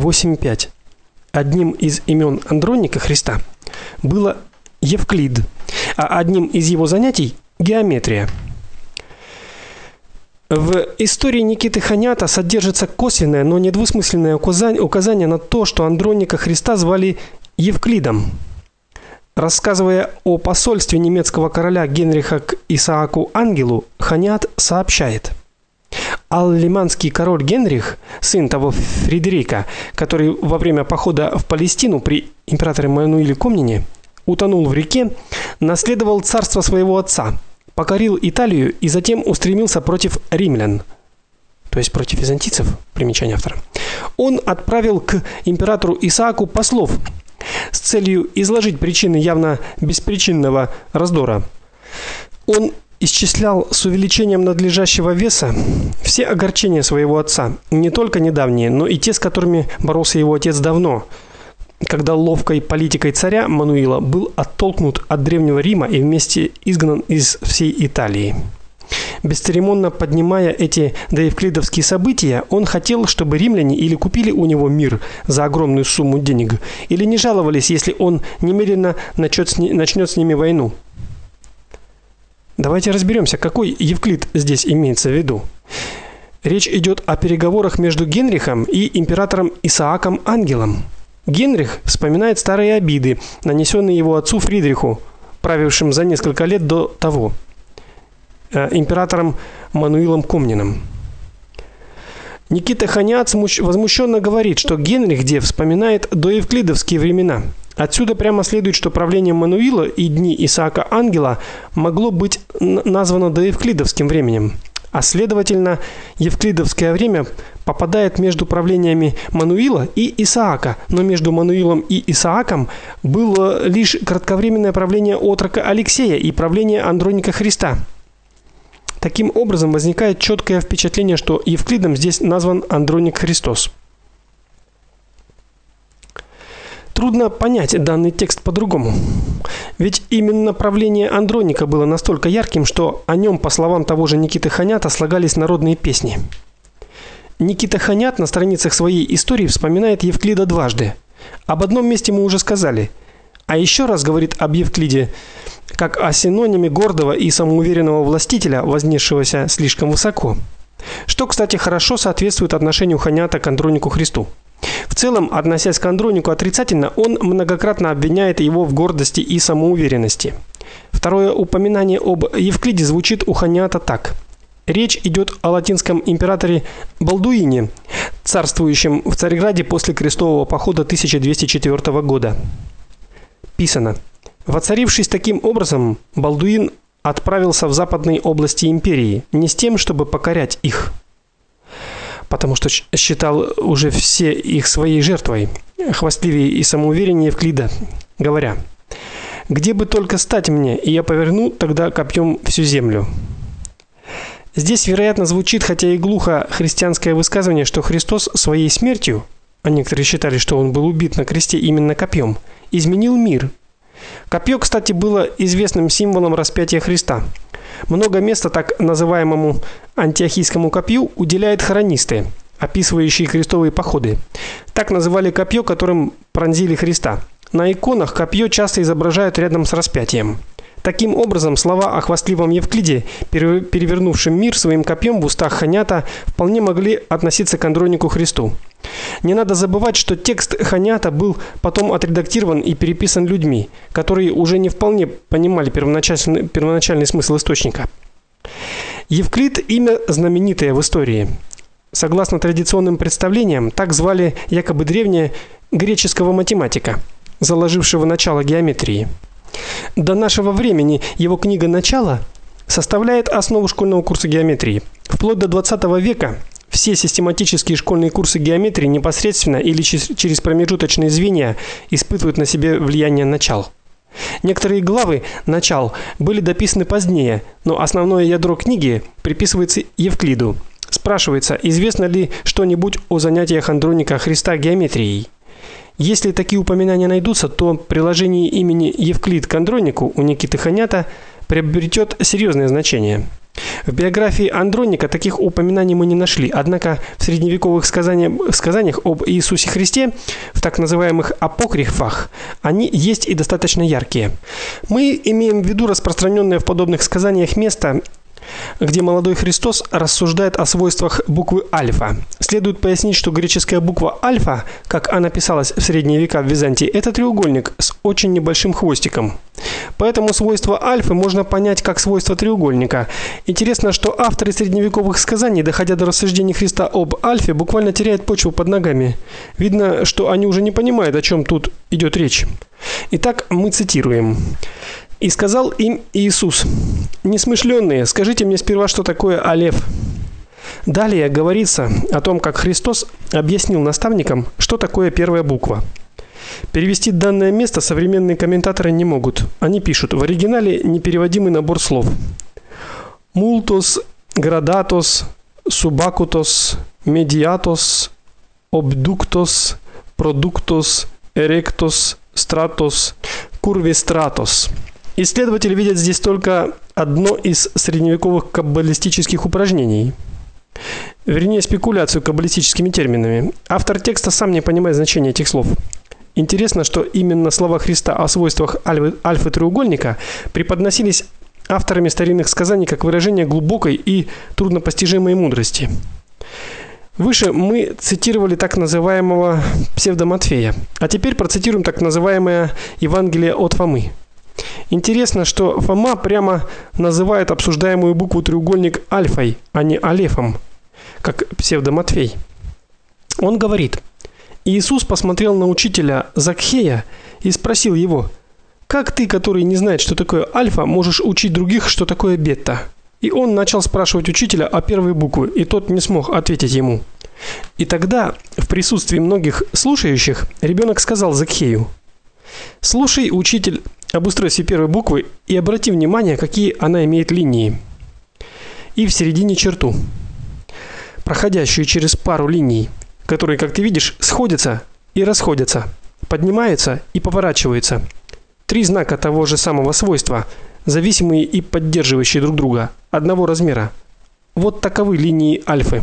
8.5. Одним из имен Андроника Христа было Евклид, а одним из его занятий геометрия. В истории Никиты Ханята содержится косвенное, но недвусмысленное указание, на то, что Андроника Христа звали Евклидом. Рассказывая о посольстве немецкого короля Генриха к Исааку Ангелу, Ханят сообщает: Аллиманский король Генрих, сын того Фредерика, который во время похода в Палестину при императоре Мануиле Комнине утонул в реке, наследовал царство своего отца, покорил Италию и затем устремился против римлян, то есть против византийцев, примечание автора. Он отправил к императору Исааку послов с целью изложить причины явно беспричинного раздора. Он исчислял с увеличением надлежащего веса все огорчения своего отца, не только недавние, но и те, с которыми боролся его отец давно – когда ловкой политикой царя Мануила был оттолкнут от древнего Рима и вместе изгнан из всей Италии. Бесцеремонно поднимая эти доевклидовские события, он хотел, чтобы римляне или купили у него мир за огромную сумму денег, или не жаловались, если он немедленно начнет с, ними войну. Давайте разберемся, какой Евклид здесь имеется в виду. Речь идет о переговорах между Генрихом и императором Исааком Ангелом. Генрих вспоминает старые обиды, нанесенные его отцу Фридриху, правившим за несколько лет до того, э, императором Мануилом Комниным. Никита Ханяц возмущенно говорит, что Генрих где вспоминает доевклидовские времена. Отсюда прямо следует, что правление Мануила и дни Исаака Ангела могло быть названо доевклидовским временем а следовательно, евклидовское время попадает между правлениями Мануила и Исаака, но между Мануилом и Исааком было лишь кратковременное правление отрока Алексея и правление Андроника Христа. Таким образом возникает четкое впечатление, что Евклидом здесь назван Андроник Христос. Трудно понять данный текст по-другому. Ведь именно правление Андроника было настолько ярким, что о нем, по словам того же Никиты Ханята, слагались народные песни. Никита Ханят на страницах своей истории вспоминает Евклида дважды. Об одном месте мы уже сказали. А еще раз говорит об Евклиде как о синониме гордого и самоуверенного властителя, вознесшегося слишком высоко. Что, кстати, хорошо соответствует отношению Ханята к Андронику Христу. В целом, относясь к Андронику отрицательно, он многократно обвиняет его в гордости и самоуверенности. Второе упоминание об Евклиде звучит у Ханиата так: Речь идет о латинском императоре Балдуине, царствующем в Царьграде после крестового похода 1204 года. Писано: Воцарившись таким образом, Балдуин отправился в западные области империи не с тем, чтобы покорять их, потому что считал уже все их своей жертвой, хвастливее и самоувереннее Евклида, говоря: "Где бы только стать мне, и я поверну тогда копьем всю землю". Здесь, вероятно, звучит хотя и глухо христианское высказывание, что Христос своей смертью, а некоторые считали, что он был убит на кресте именно копьем, изменил мир. Копье, кстати, было известным символом распятия Христа. Много места так называемому антиохийскому копью уделяют хронисты, описывающие крестовые походы. Так называли копье, которым пронзили Христа. На иконах копье часто изображают рядом с распятием. Таким образом, слова о хвастливом Евклиде, перевернувшем мир своим копьем в устах Ханята, вполне могли относиться к Андронику Христу. Не надо забывать, что текст Ханята был потом отредактирован и переписан людьми, которые уже не вполне понимали первоначальный первоначальный смысл источника. Евклид имя знаменитое в истории. Согласно традиционным представлениям, так звали якобы древнего греческого математика, заложившего начало геометрии. До нашего времени его книга Начало составляет основу школьного курса геометрии. Вплоть до 20 века все систематические школьные курсы геометрии непосредственно или через промежуточные звенья испытывают на себе влияние начал. Некоторые главы начал были дописаны позднее, но основное ядро книги приписывается Евклиду. Спрашивается, известно ли что-нибудь о занятиях Андроника Христа геометрией? Если такие упоминания найдутся, то приложение имени Евклид к Андронику у Никиты Ханята приобретет серьезное значение. В биографии Андроника таких упоминаний мы не нашли. Однако в средневековых сказаниях, сказаниях об Иисусе Христе, в так называемых апокрифах, они есть и достаточно яркие. Мы имеем в виду распространенное в подобных сказаниях место где молодой Христос рассуждает о свойствах буквы альфа. Следует пояснить, что греческая буква альфа, как она писалась в средние века в Византии, это треугольник с очень небольшим хвостиком. Поэтому свойство альфы можно понять как свойство треугольника. Интересно, что авторы средневековых сказаний, доходя до рассуждений Христа об альфе, буквально теряют почву под ногами. Видно, что они уже не понимают, о чем тут идет речь. Итак, мы цитируем. И сказал им Иисус: "Несмышленные, скажите мне сперва, что такое алеф?" Далее говорится о том, как Христос объяснил наставникам, что такое первая буква. Перевести данное место современные комментаторы не могут. Они пишут: в оригинале непереводимый набор слов. Multos gradatos subacutos mediatos obductos productos erectos stratos curvistratos. Исследователи видят здесь только одно из средневековых каббалистических упражнений. Вернее, спекуляцию каббалистическими терминами. Автор текста сам не понимает значения этих слов. Интересно, что именно слова Христа о свойствах альфы треугольника преподносились авторами старинных сказаний как выражение глубокой и труднопостижимой мудрости. Выше мы цитировали так называемого псевдоматфея, а теперь процитируем так называемое Евангелие от Фомы. Интересно, что Фома прямо называет обсуждаемую букву треугольник альфой, а не алефом, как псевдоматфей. Он говорит: Иисус посмотрел на учителя Закхея и спросил его: "Как ты, который не знает, что такое альфа, можешь учить других, что такое бета?" И он начал спрашивать учителя о первой букве, и тот не смог ответить ему. И тогда, в присутствии многих слушающих, ребенок сказал Закхею: "Слушай, учитель, об устройстве первой буквы и обрати внимание, какие она имеет линии. И в середине черту, проходящую через пару линий, которые, как ты видишь, сходятся и расходятся, поднимаются и поворачиваются. Три знака того же самого свойства, зависимые и поддерживающие друг друга, одного размера. Вот таковы линии альфы.